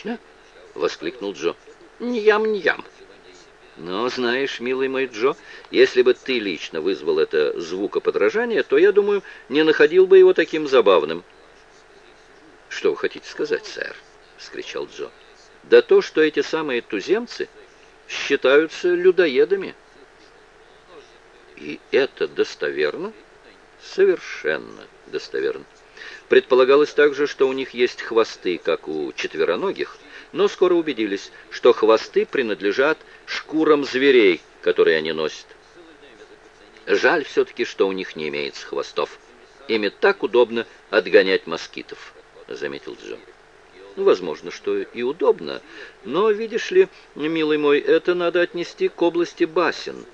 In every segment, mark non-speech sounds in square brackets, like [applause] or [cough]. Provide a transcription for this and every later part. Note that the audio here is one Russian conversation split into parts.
«Точно?» — воскликнул Джо. «Ньям-ньям». Но, знаешь, милый мой Джо, если бы ты лично вызвал это звукоподражание, то, я думаю, не находил бы его таким забавным. «Что вы хотите сказать, сэр?» — вскричал Джо. «Да то, что эти самые туземцы считаются людоедами». «И это достоверно?» «Совершенно достоверно. Предполагалось также, что у них есть хвосты, как у четвероногих, но скоро убедились, что хвосты принадлежат шкурам зверей, которые они носят. Жаль все-таки, что у них не имеется хвостов. Ими так удобно отгонять москитов, заметил Джо. Ну, возможно, что и удобно, но, видишь ли, милый мой, это надо отнести к области басен.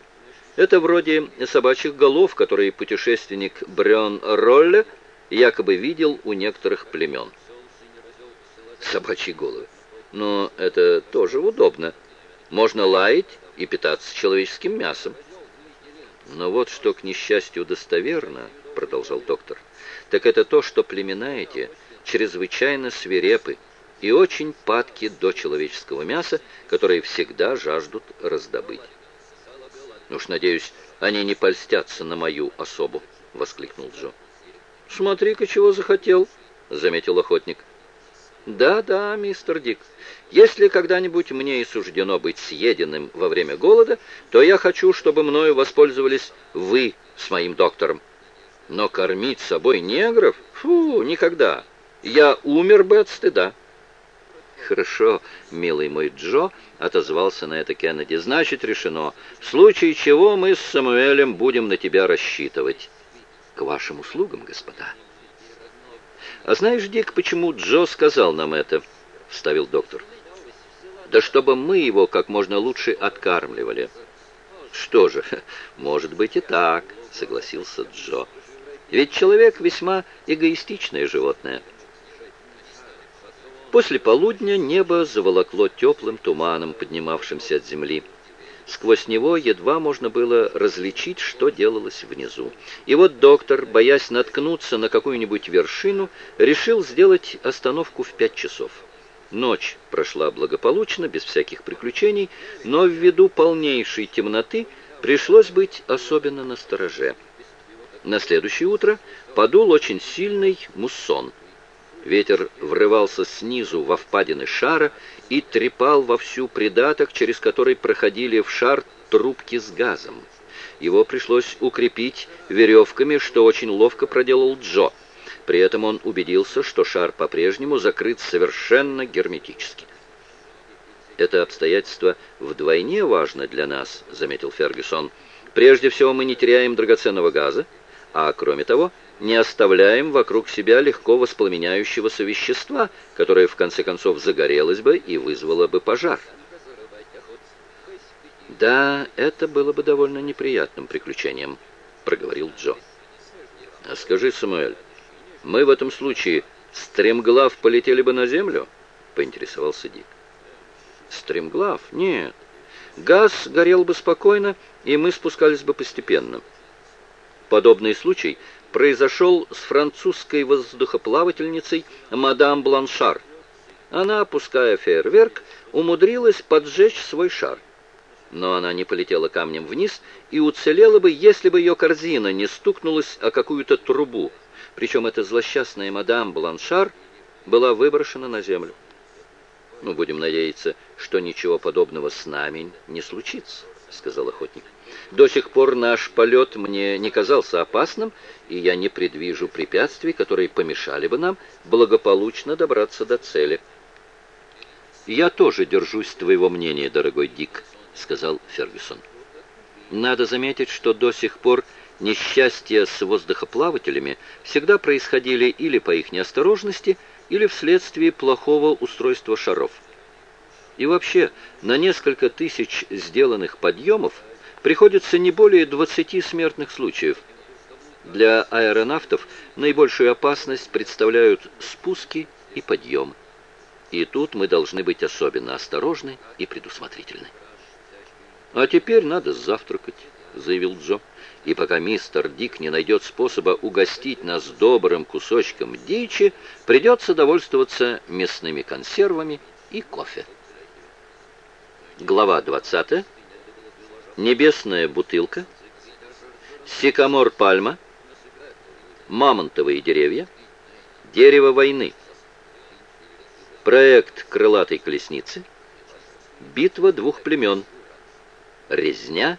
Это вроде собачьих голов, которые путешественник Брён Ролле якобы видел у некоторых племен. Собачьи головы. Но это тоже удобно. Можно лаять и питаться человеческим мясом. Но вот что, к несчастью, достоверно, продолжал доктор, так это то, что племена эти чрезвычайно свирепы и очень падки до человеческого мяса, которое всегда жаждут раздобыть. «Ну уж, надеюсь, они не польстятся на мою особу», — воскликнул Джо. «Смотри-ка, чего захотел», — заметил охотник. «Да, да, мистер Дик, если когда-нибудь мне и суждено быть съеденным во время голода, то я хочу, чтобы мною воспользовались вы с моим доктором. Но кормить собой негров? Фу, никогда. Я умер бы от стыда». «Хорошо, милый мой Джо», — отозвался на это Кеннеди. «Значит, решено. В случае чего мы с Самуэлем будем на тебя рассчитывать». «К вашим услугам, господа». «А знаешь, Дик, почему Джо сказал нам это?» — вставил доктор. «Да чтобы мы его как можно лучше откармливали». «Что же, [laughs] может быть и так», — согласился Джо. «Ведь человек весьма эгоистичное животное». После полудня небо заволокло теплым туманом, поднимавшимся от земли. Сквозь него едва можно было различить, что делалось внизу. И вот доктор, боясь наткнуться на какую-нибудь вершину, решил сделать остановку в пять часов. Ночь прошла благополучно, без всяких приключений, но ввиду полнейшей темноты пришлось быть особенно настороже. На следующее утро подул очень сильный муссон – Ветер врывался снизу во впадины шара и трепал вовсю придаток, через который проходили в шар трубки с газом. Его пришлось укрепить веревками, что очень ловко проделал Джо. При этом он убедился, что шар по-прежнему закрыт совершенно герметически. «Это обстоятельство вдвойне важно для нас», — заметил Фергюсон. «Прежде всего мы не теряем драгоценного газа, а кроме того, не оставляем вокруг себя легко воспламеняющегося вещества, которое в конце концов загорелось бы и вызвало бы пожар. «Да, это было бы довольно неприятным приключением», — проговорил Джо. «А скажи, Самуэль, мы в этом случае стремглав полетели бы на землю?» — поинтересовался Дик. «Стремглав? Нет. Газ горел бы спокойно, и мы спускались бы постепенно». Подобный случай произошел с французской воздухоплавательницей мадам Бланшар. Она, опуская фейерверк, умудрилась поджечь свой шар. Но она не полетела камнем вниз и уцелела бы, если бы ее корзина не стукнулась о какую-то трубу. Причем эта злосчастная мадам Бланшар была выброшена на землю. «Ну, будем надеяться, что ничего подобного с нами не случится», — сказал охотник. До сих пор наш полет мне не казался опасным, и я не предвижу препятствий, которые помешали бы нам благополучно добраться до цели. «Я тоже держусь твоего мнения, дорогой Дик», — сказал Фергюсон. «Надо заметить, что до сих пор несчастья с воздухоплавателями всегда происходили или по их неосторожности, или вследствие плохого устройства шаров. И вообще, на несколько тысяч сделанных подъемов приходится не более 20 смертных случаев. Для аэронавтов наибольшую опасность представляют спуски и подъемы. И тут мы должны быть особенно осторожны и предусмотрительны. «А теперь надо завтракать», — заявил Джо. «И пока мистер Дик не найдет способа угостить нас добрым кусочком дичи, придется довольствоваться мясными консервами и кофе. Глава 20. Небесная бутылка. Сикамор пальма. Мамонтовые деревья. Дерево войны. Проект крылатой колесницы. Битва двух племен. Резня.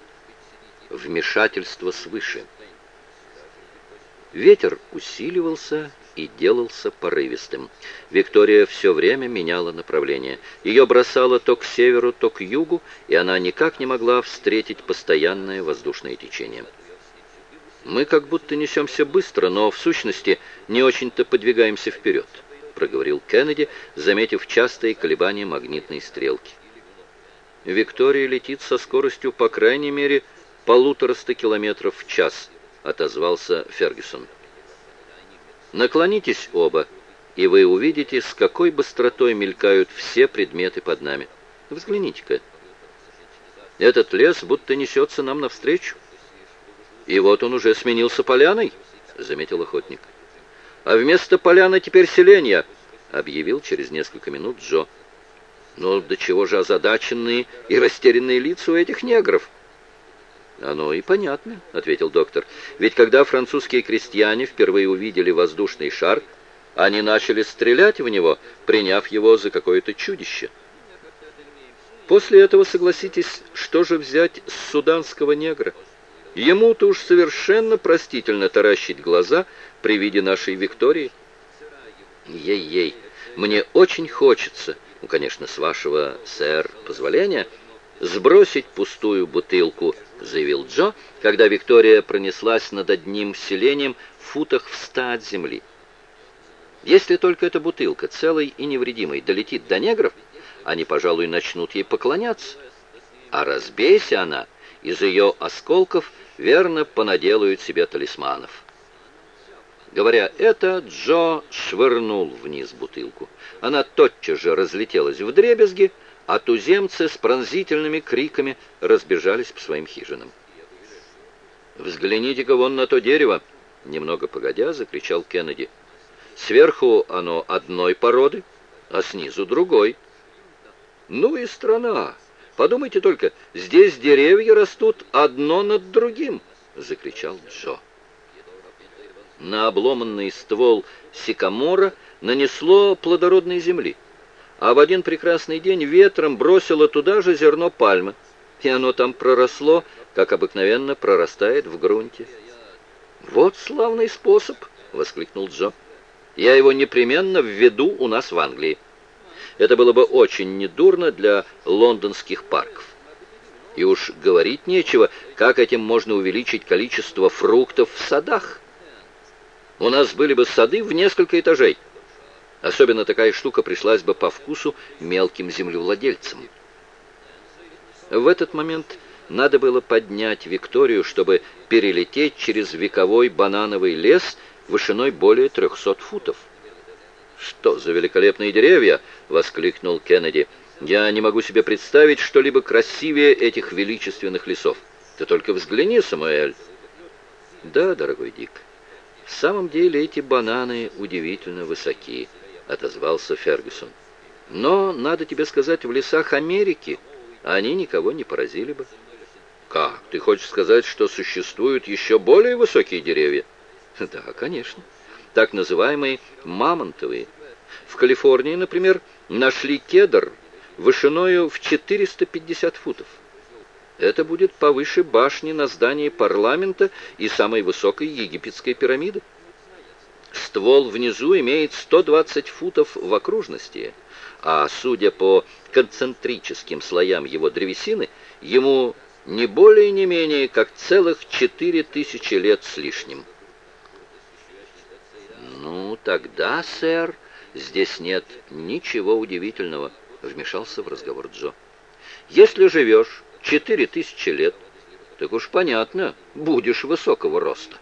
Вмешательство свыше. Ветер усиливался и делался порывистым. Виктория все время меняла направление. Ее бросало то к северу, то к югу, и она никак не могла встретить постоянное воздушное течение. «Мы как будто несемся быстро, но в сущности не очень-то подвигаемся вперед», проговорил Кеннеди, заметив частые колебания магнитной стрелки. «Виктория летит со скоростью, по крайней мере, полутораста километров в час», отозвался Фергюсон. Наклонитесь оба, и вы увидите, с какой быстротой мелькают все предметы под нами. Взгляните-ка. Этот лес будто несется нам навстречу. И вот он уже сменился поляной, заметил охотник. А вместо поляны теперь селение, объявил через несколько минут Джо. Но до чего же озадаченные и растерянные лица у этих негров? «Оно и понятно», — ответил доктор. «Ведь когда французские крестьяне впервые увидели воздушный шар, они начали стрелять в него, приняв его за какое-то чудище. После этого, согласитесь, что же взять с суданского негра? Ему-то уж совершенно простительно таращить глаза при виде нашей Виктории. Ей-ей, мне очень хочется, ну, конечно, с вашего, сэр, позволения, сбросить пустую бутылку —— заявил Джо, когда Виктория пронеслась над одним селением в футах в ста от земли. «Если только эта бутылка, целой и невредимой, долетит до негров, они, пожалуй, начнут ей поклоняться. А разбейся она, из ее осколков верно понаделают себе талисманов». Говоря это, Джо швырнул вниз бутылку. Она тотчас же разлетелась в дребезги, а туземцы с пронзительными криками разбежались по своим хижинам. «Взгляните-ка вон на то дерево!» Немного погодя, закричал Кеннеди. «Сверху оно одной породы, а снизу другой». «Ну и страна! Подумайте только, здесь деревья растут одно над другим!» — закричал Джо. На обломанный ствол сикамора нанесло плодородной земли а в один прекрасный день ветром бросило туда же зерно пальмы, и оно там проросло, как обыкновенно прорастает в грунте. «Вот славный способ!» — воскликнул Джо. «Я его непременно введу у нас в Англии. Это было бы очень недурно для лондонских парков. И уж говорить нечего, как этим можно увеличить количество фруктов в садах. У нас были бы сады в несколько этажей». Особенно такая штука пришлась бы по вкусу мелким землевладельцам. В этот момент надо было поднять Викторию, чтобы перелететь через вековой банановый лес вышиной более 300 футов. «Что за великолепные деревья!» — воскликнул Кеннеди. «Я не могу себе представить что-либо красивее этих величественных лесов. Ты только взгляни, Самуэль!» «Да, дорогой Дик, в самом деле эти бананы удивительно высоки». — отозвался Фергюсон. «Но, надо тебе сказать, в лесах Америки они никого не поразили бы». «Как? Ты хочешь сказать, что существуют еще более высокие деревья?» [laughs] «Да, конечно. Так называемые мамонтовые. В Калифорнии, например, нашли кедр вышиною в 450 футов. Это будет повыше башни на здании парламента и самой высокой египетской пирамиды. Ствол внизу имеет 120 футов в окружности, а судя по концентрическим слоям его древесины, ему не более не менее, как целых 4000 лет с лишним. «Ну, тогда, сэр, здесь нет ничего удивительного», — вмешался в разговор Джо. «Если живешь 4000 лет, так уж понятно, будешь высокого роста».